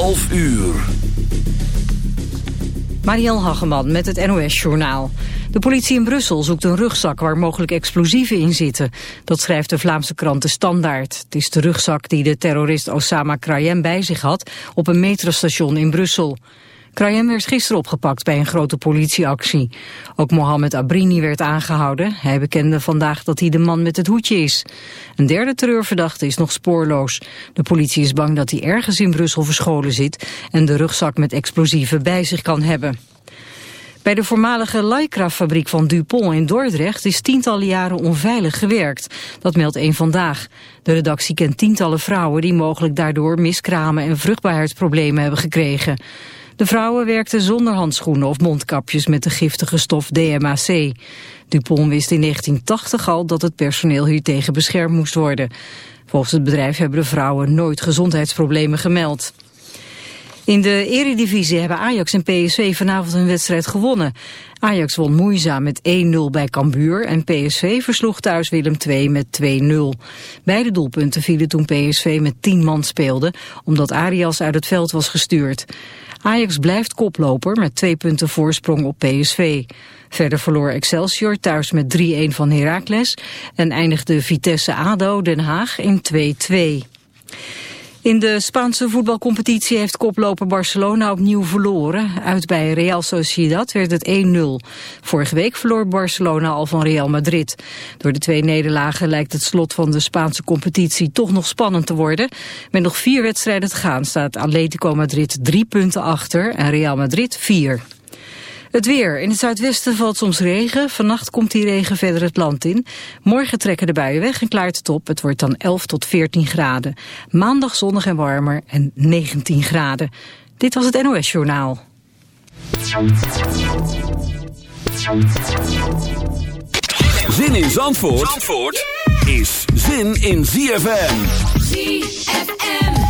11 uur. Mariel Hageman met het NOS-journaal. De politie in Brussel zoekt een rugzak waar mogelijk explosieven in zitten. Dat schrijft de Vlaamse krant De Standaard. Het is de rugzak die de terrorist Osama Krayem bij zich had... op een metrostation in Brussel. Krayem werd gisteren opgepakt bij een grote politieactie. Ook Mohamed Abrini werd aangehouden. Hij bekende vandaag dat hij de man met het hoedje is. Een derde terreurverdachte is nog spoorloos. De politie is bang dat hij ergens in Brussel verscholen zit... en de rugzak met explosieven bij zich kan hebben. Bij de voormalige Lycra-fabriek van Dupont in Dordrecht is tientallen jaren onveilig gewerkt. Dat meldt één vandaag. De redactie kent tientallen vrouwen die mogelijk daardoor miskramen en vruchtbaarheidsproblemen hebben gekregen. De vrouwen werkten zonder handschoenen of mondkapjes met de giftige stof DMAC. Dupont wist in 1980 al dat het personeel hiertegen beschermd moest worden. Volgens het bedrijf hebben de vrouwen nooit gezondheidsproblemen gemeld. In de eredivisie hebben Ajax en PSV vanavond een wedstrijd gewonnen. Ajax won moeizaam met 1-0 bij Cambuur en PSV versloeg thuis Willem II met 2-0. Beide doelpunten vielen toen PSV met 10 man speelde, omdat Arias uit het veld was gestuurd. Ajax blijft koploper met twee punten voorsprong op PSV. Verder verloor Excelsior thuis met 3-1 van Heracles en eindigde Vitesse ADO Den Haag in 2-2. In de Spaanse voetbalcompetitie heeft koploper Barcelona opnieuw verloren. Uit bij Real Sociedad werd het 1-0. Vorige week verloor Barcelona al van Real Madrid. Door de twee nederlagen lijkt het slot van de Spaanse competitie toch nog spannend te worden. Met nog vier wedstrijden te gaan staat Atletico Madrid drie punten achter en Real Madrid vier. Het weer. In het zuidwesten valt soms regen. Vannacht komt die regen verder het land in. Morgen trekken de buien weg en klaart het op. Het wordt dan 11 tot 14 graden. Maandag zonnig en warmer en 19 graden. Dit was het NOS Journaal. Zin in Zandvoort, Zandvoort is zin in ZFM. ZFM.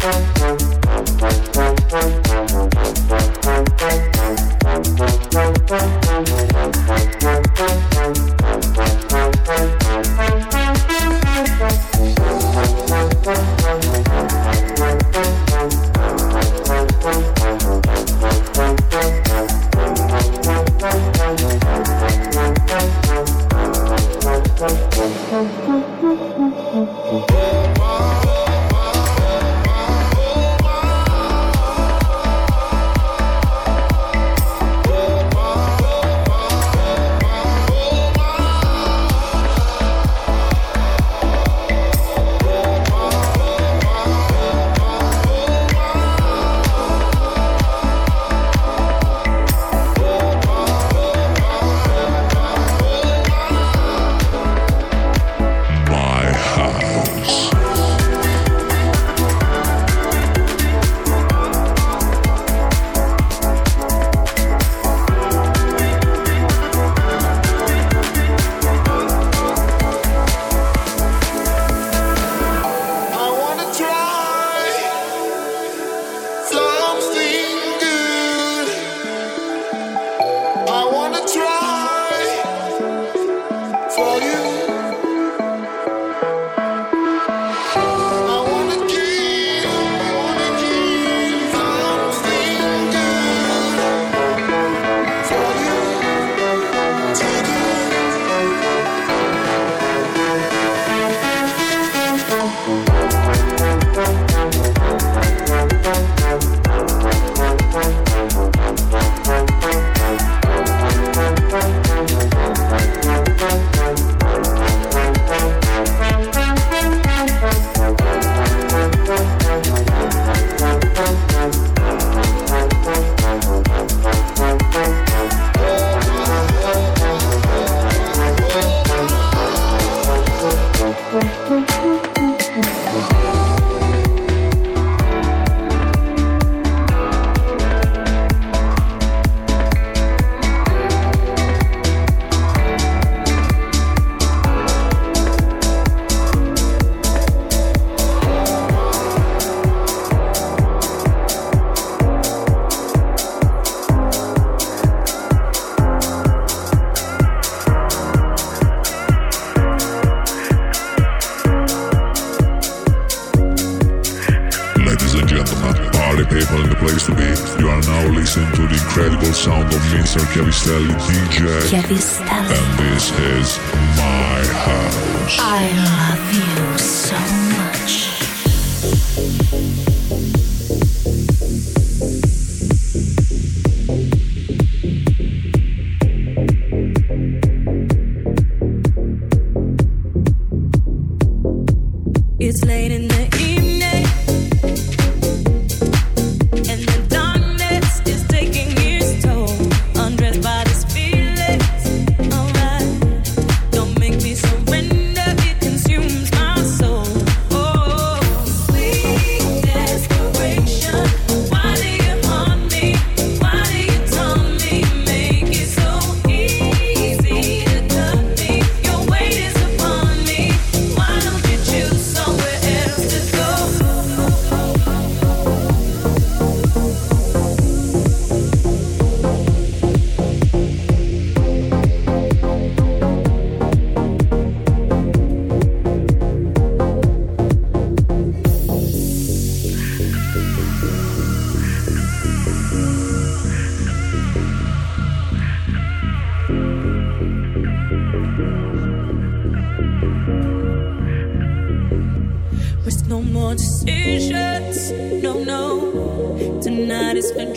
Thank you.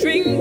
drink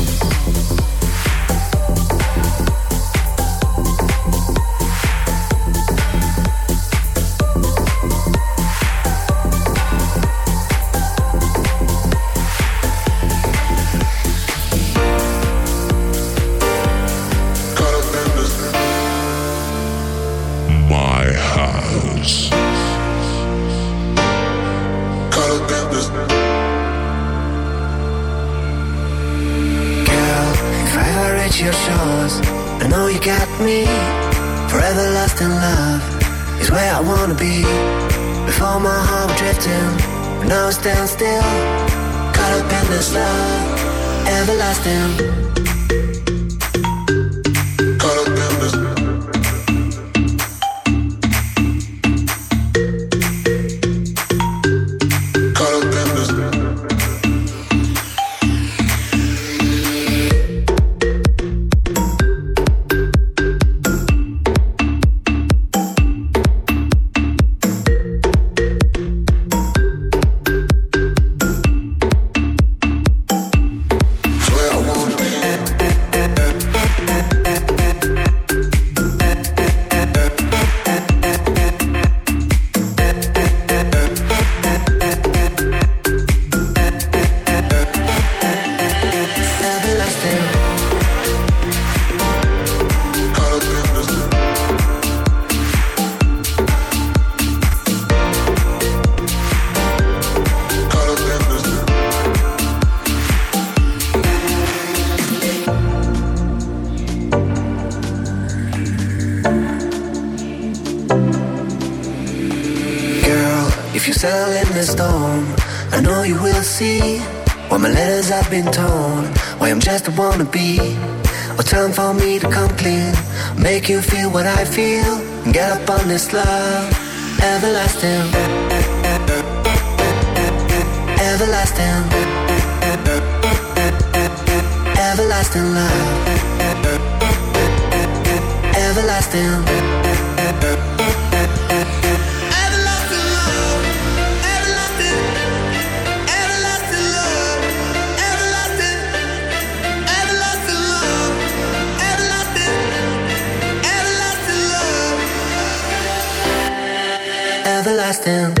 Make you feel what I feel get up on this love. Everlasting. Everlasting. Everlasting love. lasting.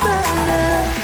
快乐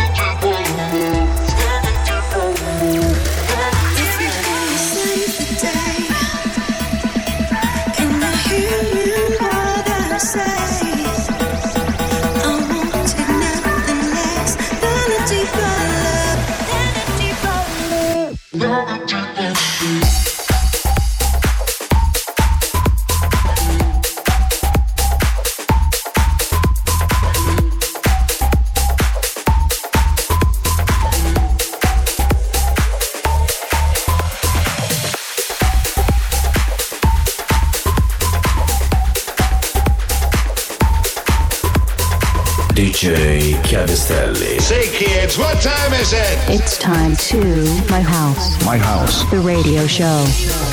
The radio show.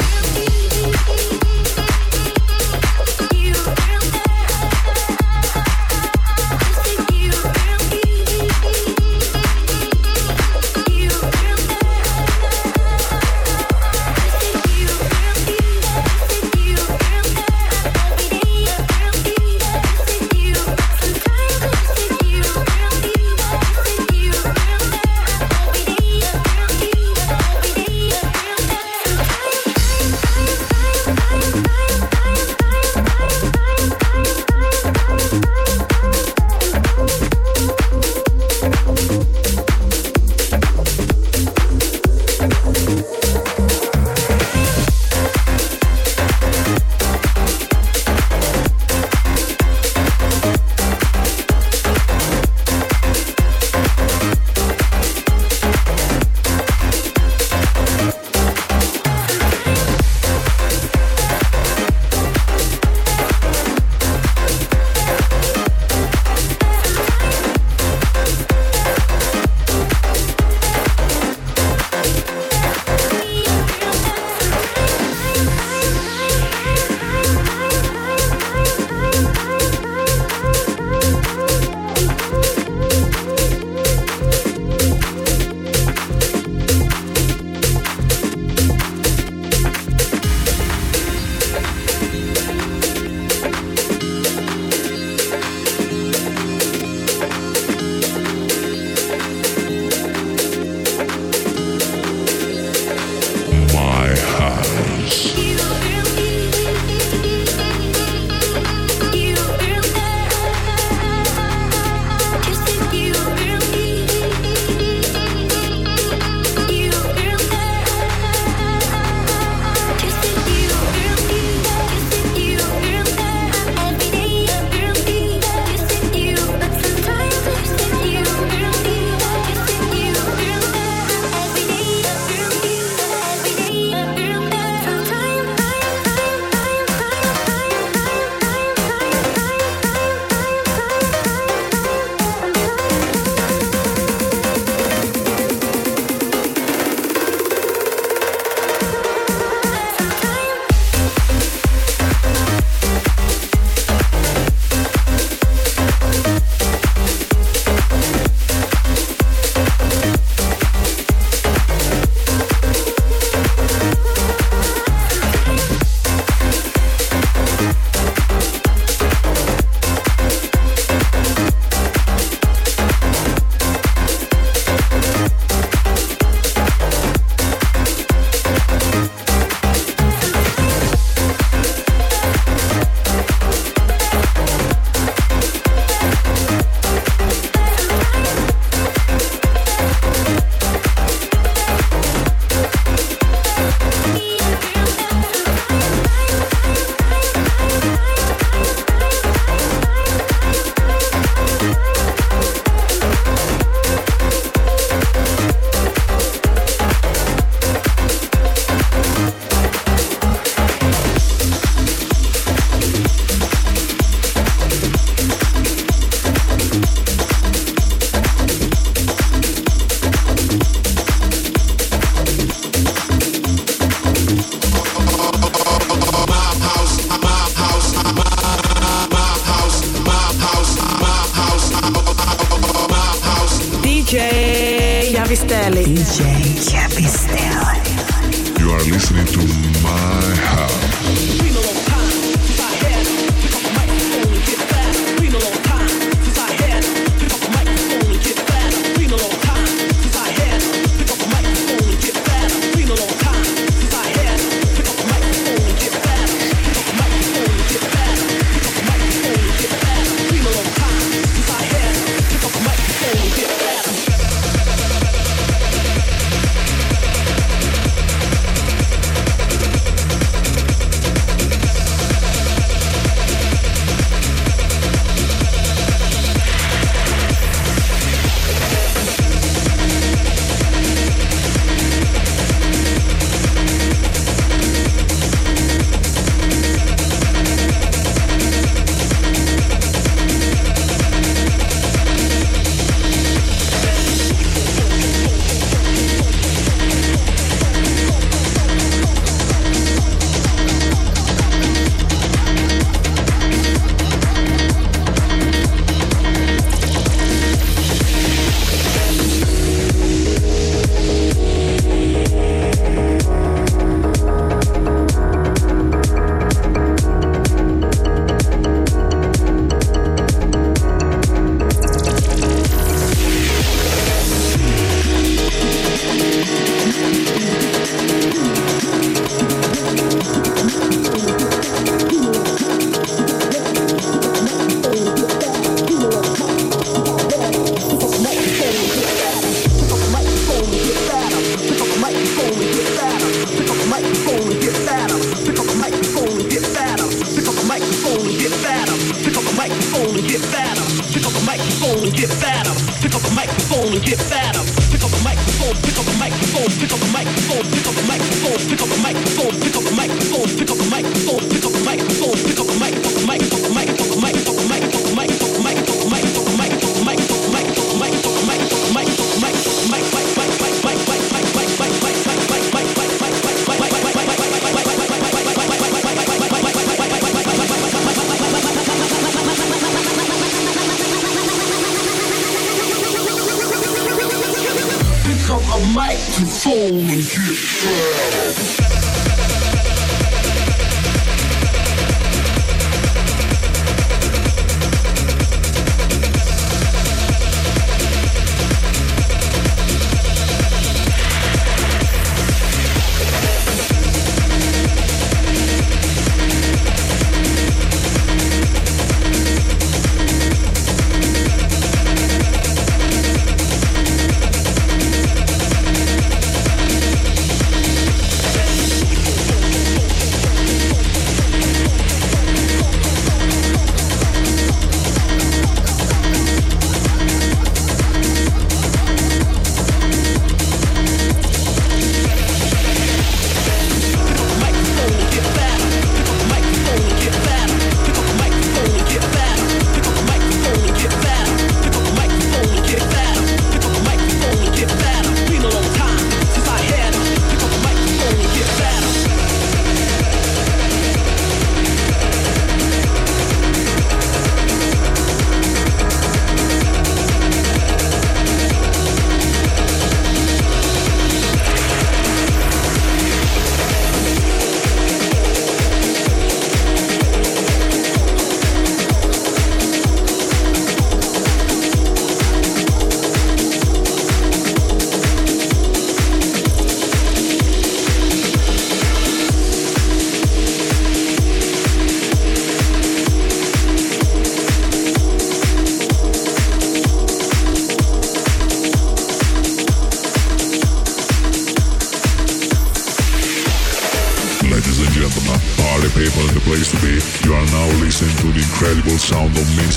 yourself.